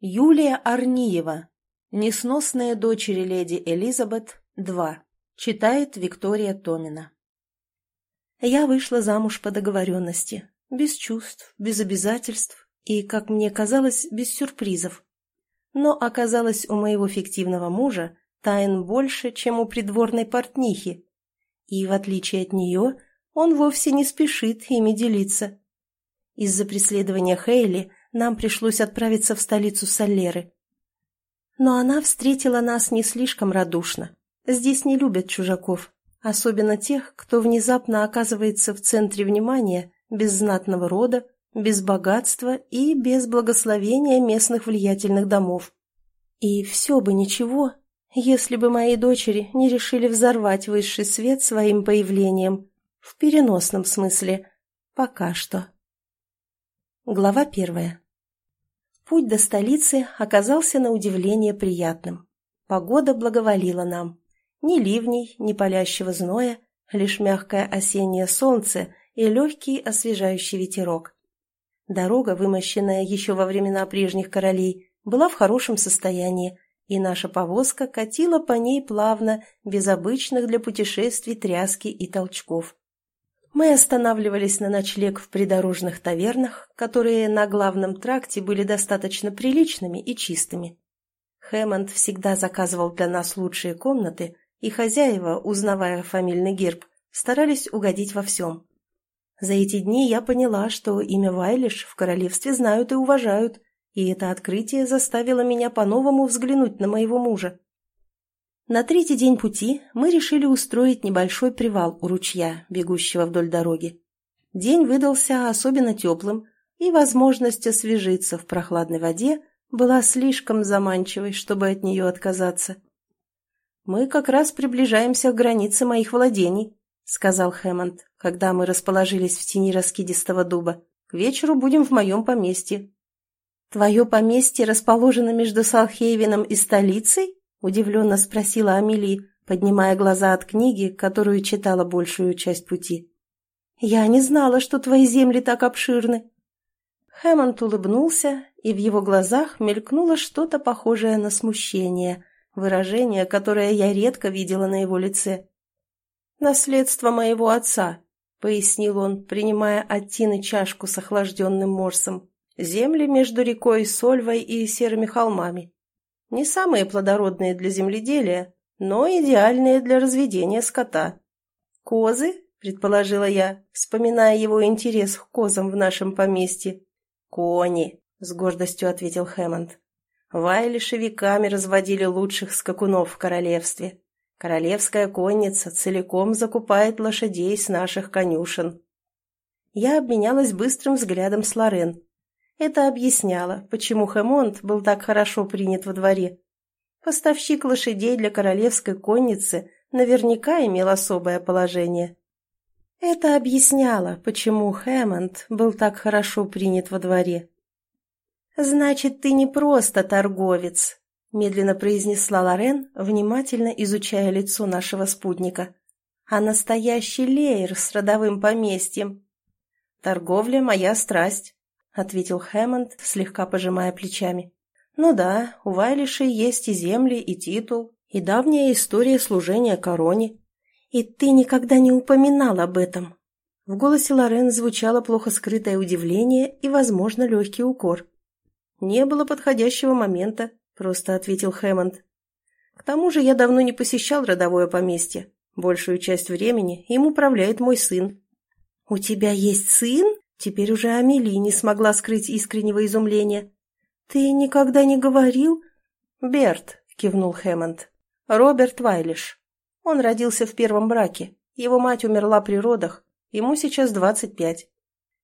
Юлия Арниева. Несносные дочери леди Элизабет. 2. Читает Виктория Томина. Я вышла замуж по договоренности. Без чувств, без обязательств и, как мне казалось, без сюрпризов. Но оказалось у моего фиктивного мужа тайн больше, чем у придворной портнихи. И, в отличие от нее, он вовсе не спешит ими делиться. Из-за преследования Хейли нам пришлось отправиться в столицу Солеры. Но она встретила нас не слишком радушно. Здесь не любят чужаков, особенно тех, кто внезапно оказывается в центре внимания без знатного рода, без богатства и без благословения местных влиятельных домов. И все бы ничего, если бы мои дочери не решили взорвать высший свет своим появлением, в переносном смысле, пока что. Глава первая. Путь до столицы оказался на удивление приятным. Погода благоволила нам. Ни ливней, ни палящего зноя, лишь мягкое осеннее солнце и легкий освежающий ветерок. Дорога, вымощенная еще во времена прежних королей, была в хорошем состоянии, и наша повозка катила по ней плавно, без обычных для путешествий тряски и толчков. Мы останавливались на ночлег в придорожных тавернах, которые на главном тракте были достаточно приличными и чистыми. Хэммонд всегда заказывал для нас лучшие комнаты, и хозяева, узнавая фамильный герб, старались угодить во всем. За эти дни я поняла, что имя Вайлиш в королевстве знают и уважают, и это открытие заставило меня по-новому взглянуть на моего мужа. На третий день пути мы решили устроить небольшой привал у ручья, бегущего вдоль дороги. День выдался особенно теплым, и возможность освежиться в прохладной воде была слишком заманчивой, чтобы от нее отказаться. «Мы как раз приближаемся к границе моих владений», — сказал Хэммонд, когда мы расположились в тени раскидистого дуба. «К вечеру будем в моем поместье». «Твое поместье расположено между Салхейвеном и столицей?» — удивленно спросила Амелия, поднимая глаза от книги, которую читала большую часть пути. «Я не знала, что твои земли так обширны». Хэммонд улыбнулся, и в его глазах мелькнуло что-то похожее на смущение, выражение, которое я редко видела на его лице. «Наследство моего отца», — пояснил он, принимая от Тины чашку с охлажденным морсом. «Земли между рекой Сольвой и Серыми холмами. Не самые плодородные для земледелия, но идеальные для разведения скота. «Козы?» – предположила я, вспоминая его интерес к козам в нашем поместье. «Кони», – с гордостью ответил Хэммонд. «Вайлиши веками разводили лучших скакунов в королевстве. Королевская конница целиком закупает лошадей с наших конюшен». Я обменялась быстрым взглядом с Лорен. Это объясняло, почему Хэмонт был так хорошо принят во дворе. Поставщик лошадей для королевской конницы наверняка имел особое положение. Это объясняло, почему Хэммонд был так хорошо принят во дворе. «Значит, ты не просто торговец», — медленно произнесла Лорен, внимательно изучая лицо нашего спутника, «а настоящий леер с родовым поместьем. Торговля — моя страсть. — ответил Хэммонд, слегка пожимая плечами. «Ну да, у Вайлишей есть и земли, и титул, и давняя история служения короне. И ты никогда не упоминал об этом». В голосе Лорен звучало плохо скрытое удивление и, возможно, легкий укор. «Не было подходящего момента», — просто ответил Хэммонд. «К тому же я давно не посещал родовое поместье. Большую часть времени им управляет мой сын». «У тебя есть сын?» Теперь уже Амелия не смогла скрыть искреннего изумления. «Ты никогда не говорил?» «Берт», — кивнул Хэммонд. «Роберт Вайлиш. Он родился в первом браке. Его мать умерла при родах. Ему сейчас двадцать пять».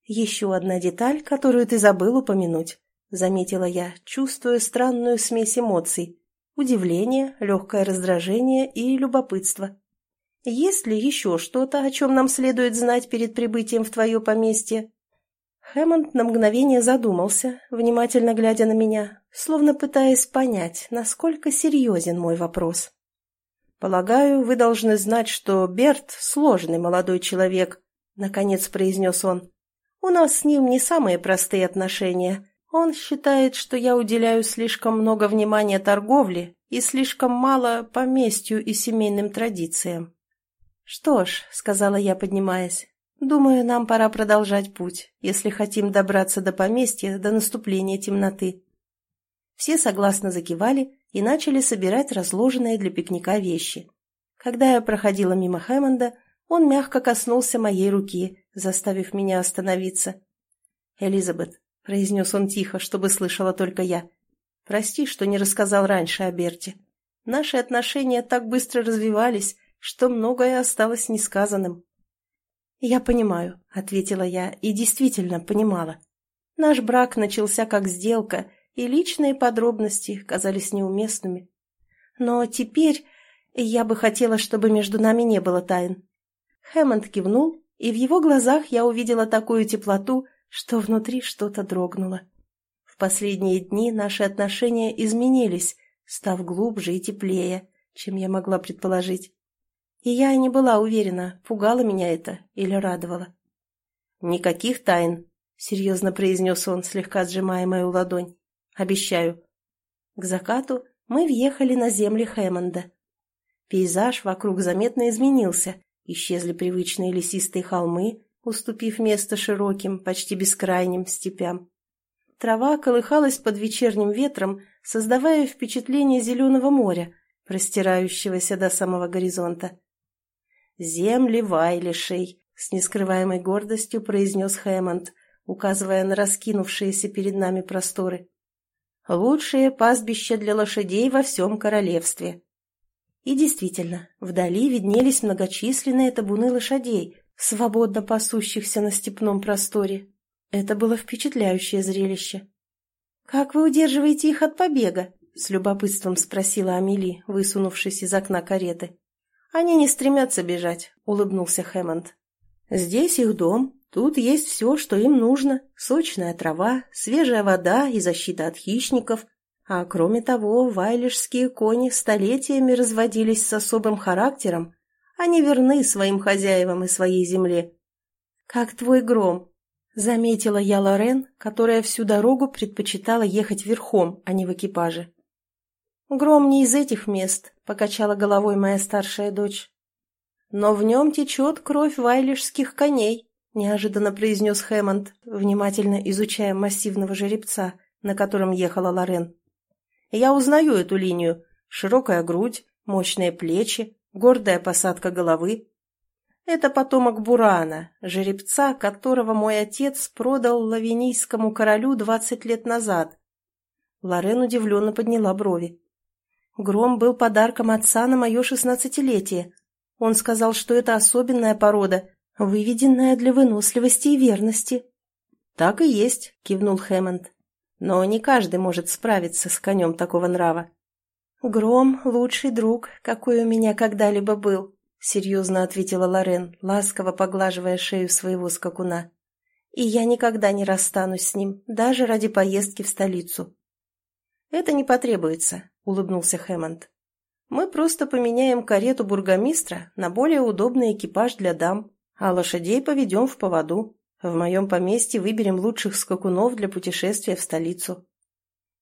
«Еще одна деталь, которую ты забыл упомянуть», — заметила я, чувствуя странную смесь эмоций. Удивление, легкое раздражение и любопытство. «Есть ли еще что-то, о чем нам следует знать перед прибытием в твое поместье?» Хэммонд на мгновение задумался, внимательно глядя на меня, словно пытаясь понять, насколько серьезен мой вопрос. «Полагаю, вы должны знать, что Берт — сложный молодой человек», — наконец произнес он. «У нас с ним не самые простые отношения. Он считает, что я уделяю слишком много внимания торговле и слишком мало поместью и семейным традициям. «Что ж», — сказала я, поднимаясь, — «думаю, нам пора продолжать путь, если хотим добраться до поместья до наступления темноты». Все согласно закивали и начали собирать разложенные для пикника вещи. Когда я проходила мимо Хэммонда, он мягко коснулся моей руки, заставив меня остановиться. «Элизабет», — произнес он тихо, чтобы слышала только я, — «прости, что не рассказал раньше о Берте. Наши отношения так быстро развивались, что многое осталось несказанным». «Я понимаю», — ответила я, и действительно понимала. Наш брак начался как сделка, и личные подробности казались неуместными. Но теперь я бы хотела, чтобы между нами не было тайн. Хэммонд кивнул, и в его глазах я увидела такую теплоту, что внутри что-то дрогнуло. В последние дни наши отношения изменились, став глубже и теплее, чем я могла предположить. И я не была уверена, пугало меня это или радовало. «Никаких тайн», — серьезно произнес он, слегка сжимая мою ладонь. Обещаю. К закату мы въехали на земли Хэммонда. Пейзаж вокруг заметно изменился. Исчезли привычные лесистые холмы, уступив место широким, почти бескрайним степям. Трава колыхалась под вечерним ветром, создавая впечатление зеленого моря, простирающегося до самого горизонта. «Земли Вайлишей», — с нескрываемой гордостью произнес Хэммонд, указывая на раскинувшиеся перед нами просторы. Лучшее пастбище для лошадей во всем королевстве. И действительно, вдали виднелись многочисленные табуны лошадей, свободно пасущихся на степном просторе. Это было впечатляющее зрелище. «Как вы удерживаете их от побега?» — с любопытством спросила Амели, высунувшись из окна кареты. «Они не стремятся бежать», — улыбнулся Хэммонд. «Здесь их дом, Тут есть все, что им нужно. Сочная трава, свежая вода и защита от хищников. А кроме того, вайлишские кони столетиями разводились с особым характером. Они верны своим хозяевам и своей земле. «Как твой гром», — заметила я Лорен, которая всю дорогу предпочитала ехать верхом, а не в экипаже. «Гром не из этих мест», — покачала головой моя старшая дочь. «Но в нем течет кровь вайлишских коней», неожиданно произнес Хэммонд, внимательно изучая массивного жеребца, на котором ехала Лорен. «Я узнаю эту линию. Широкая грудь, мощные плечи, гордая посадка головы. Это потомок Бурана, жеребца, которого мой отец продал лавинийскому королю двадцать лет назад». Лорен удивленно подняла брови. «Гром был подарком отца на мое шестнадцатилетие. Он сказал, что это особенная порода, «Выведенная для выносливости и верности». «Так и есть», — кивнул Хэммонд. «Но не каждый может справиться с конем такого нрава». «Гром — лучший друг, какой у меня когда-либо был», — серьезно ответила Лорен, ласково поглаживая шею своего скакуна. «И я никогда не расстанусь с ним, даже ради поездки в столицу». «Это не потребуется», — улыбнулся Хэммонд. «Мы просто поменяем карету бургомистра на более удобный экипаж для дам, а лошадей поведем в поводу. В моем поместье выберем лучших скакунов для путешествия в столицу.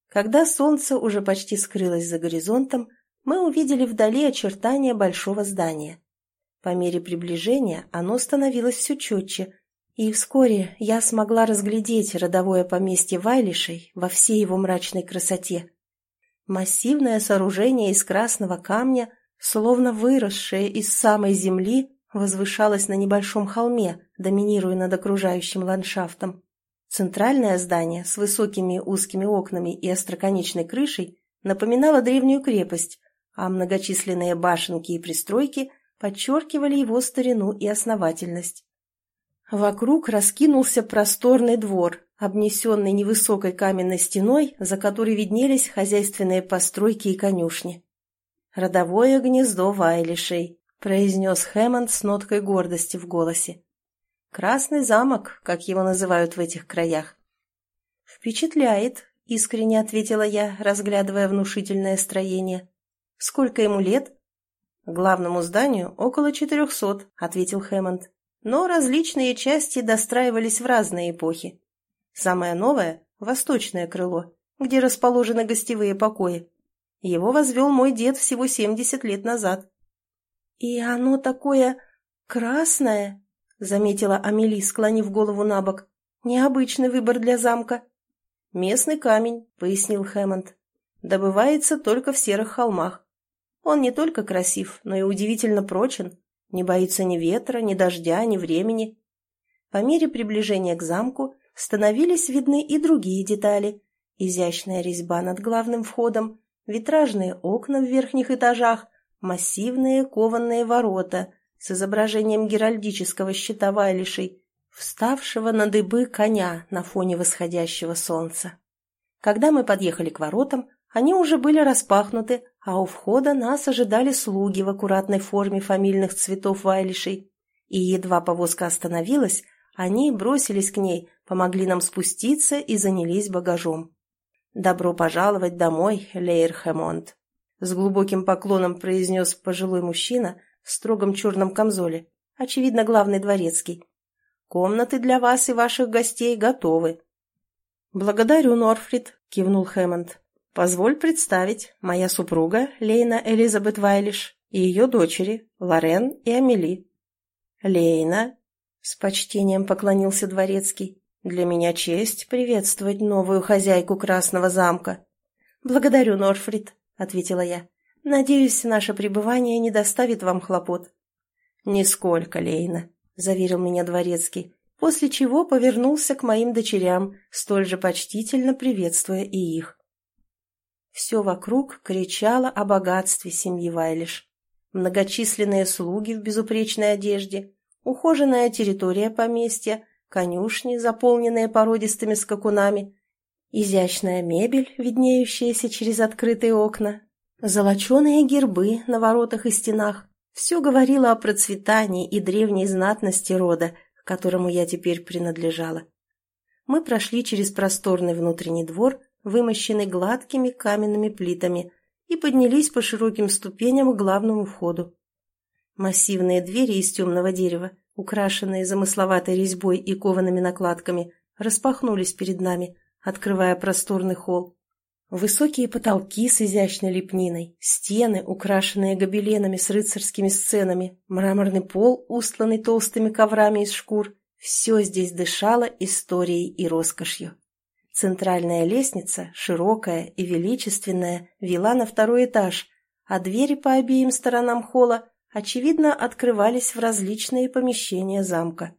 Когда солнце уже почти скрылось за горизонтом, мы увидели вдали очертания большого здания. По мере приближения оно становилось все четче, и вскоре я смогла разглядеть родовое поместье Вайлишей во всей его мрачной красоте. Массивное сооружение из красного камня, словно выросшее из самой земли, возвышалась на небольшом холме, доминируя над окружающим ландшафтом. Центральное здание с высокими узкими окнами и остроконечной крышей напоминало древнюю крепость, а многочисленные башенки и пристройки подчеркивали его старину и основательность. Вокруг раскинулся просторный двор, обнесенный невысокой каменной стеной, за которой виднелись хозяйственные постройки и конюшни. Родовое гнездо Вайлишей, произнес Хэммонд с ноткой гордости в голосе. «Красный замок, как его называют в этих краях». «Впечатляет», — искренне ответила я, разглядывая внушительное строение. «Сколько ему лет?» «Главному зданию около четырехсот», — ответил Хэммонд. «Но различные части достраивались в разные эпохи. Самое новое восточное крыло, где расположены гостевые покои. Его возвел мой дед всего 70 лет назад. «И оно такое красное?» — заметила Амели, склонив голову на бок. «Необычный выбор для замка». «Местный камень», — пояснил Хэммонд. «Добывается только в серых холмах. Он не только красив, но и удивительно прочен, не боится ни ветра, ни дождя, ни времени». По мере приближения к замку становились видны и другие детали. Изящная резьба над главным входом, витражные окна в верхних этажах, массивные кованные ворота с изображением геральдического щита Вайлишей, вставшего на дыбы коня на фоне восходящего солнца. Когда мы подъехали к воротам, они уже были распахнуты, а у входа нас ожидали слуги в аккуратной форме фамильных цветов Вайлишей. И едва повозка остановилась, они бросились к ней, помогли нам спуститься и занялись багажом. «Добро пожаловать домой, Лейр Хэмонт», — с глубоким поклоном произнес пожилой мужчина в строгом черном камзоле, очевидно, главный дворецкий. «Комнаты для вас и ваших гостей готовы». «Благодарю, Норфрид», — кивнул Хэммонд. «Позволь представить, моя супруга Лейна Элизабет Вайлиш и ее дочери Лорен и Амели». «Лейна», — с почтением поклонился дворецкий, для меня честь приветствовать новую хозяйку Красного замка. Благодарю, Норфрид, ответила я. Надеюсь, наше пребывание не доставит вам хлопот. Нисколько, Лейна, заверил меня дворецкий, после чего повернулся к моим дочерям, столь же почтительно приветствуя и их. Все вокруг кричало о богатстве семьи Вайлиш. Многочисленные слуги в безупречной одежде, ухоженная территория поместья, конюшни, заполненные породистыми скакунами, изящная мебель, виднеющаяся через открытые окна, золоченые гербы на воротах и стенах. Все говорило о процветании и древней знатности рода, к которому я теперь принадлежала. Мы прошли через просторный внутренний двор, вымощенный гладкими каменными плитами, и поднялись по широким ступеням к главному входу. Массивные двери из темного дерева украшенные замысловатой резьбой и коваными накладками, распахнулись перед нами, открывая просторный холл. Высокие потолки с изящной лепниной, стены, украшенные гобеленами с рыцарскими сценами, мраморный пол, устланный толстыми коврами из шкур – все здесь дышало историей и роскошью. Центральная лестница, широкая и величественная, вела на второй этаж, а двери по обеим сторонам холла очевидно, открывались в различные помещения замка.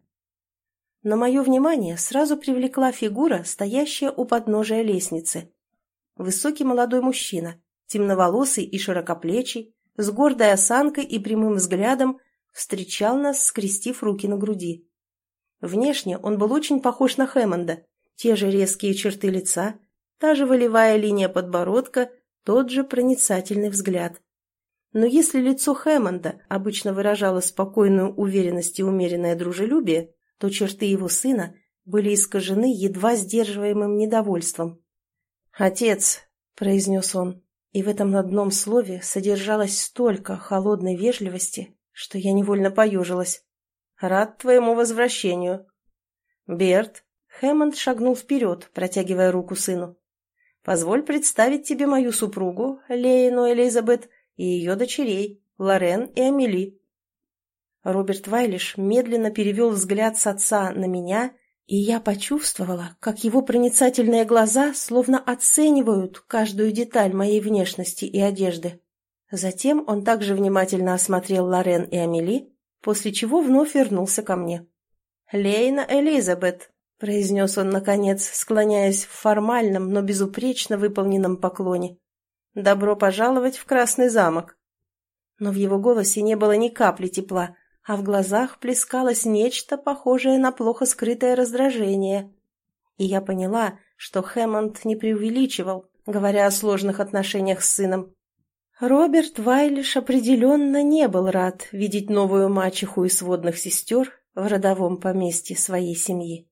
Но мое внимание сразу привлекла фигура, стоящая у подножия лестницы. Высокий молодой мужчина, темноволосый и широкоплечий, с гордой осанкой и прямым взглядом, встречал нас, скрестив руки на груди. Внешне он был очень похож на Хэммонда, те же резкие черты лица, та же волевая линия подбородка, тот же проницательный взгляд. Но если лицо Хэммонда обычно выражало спокойную уверенность и умеренное дружелюбие, то черты его сына были искажены едва сдерживаемым недовольством. «Отец», — произнес он, и в этом одном слове содержалось столько холодной вежливости, что я невольно поежилась. «Рад твоему возвращению». «Берт», — Хэммонд шагнул вперед, протягивая руку сыну. «Позволь представить тебе мою супругу, Лейну Элизабет, и ее дочерей, Лорен и Амели. Роберт Вайлиш медленно перевел взгляд с отца на меня, и я почувствовала, как его проницательные глаза словно оценивают каждую деталь моей внешности и одежды. Затем он также внимательно осмотрел Лорен и Амели, после чего вновь вернулся ко мне. «Лейна Элизабет», — произнес он, наконец, склоняясь в формальном, но безупречно выполненном поклоне. «Добро пожаловать в Красный замок!» Но в его голосе не было ни капли тепла, а в глазах плескалось нечто похожее на плохо скрытое раздражение. И я поняла, что Хэммонд не преувеличивал, говоря о сложных отношениях с сыном. Роберт Вайлиш определенно не был рад видеть новую мачеху и сводных сестер в родовом поместье своей семьи.